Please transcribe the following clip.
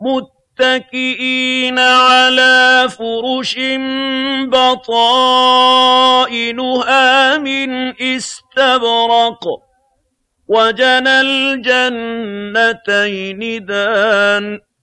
مُتَّكِئِينَ عَلَىٰ فُرُشٍ بَطَائِنُهَا مِنْ إِسْتَبْرَقٍ ۚ وَجَنَى الْجَنَّتَيْنِ دَانٍ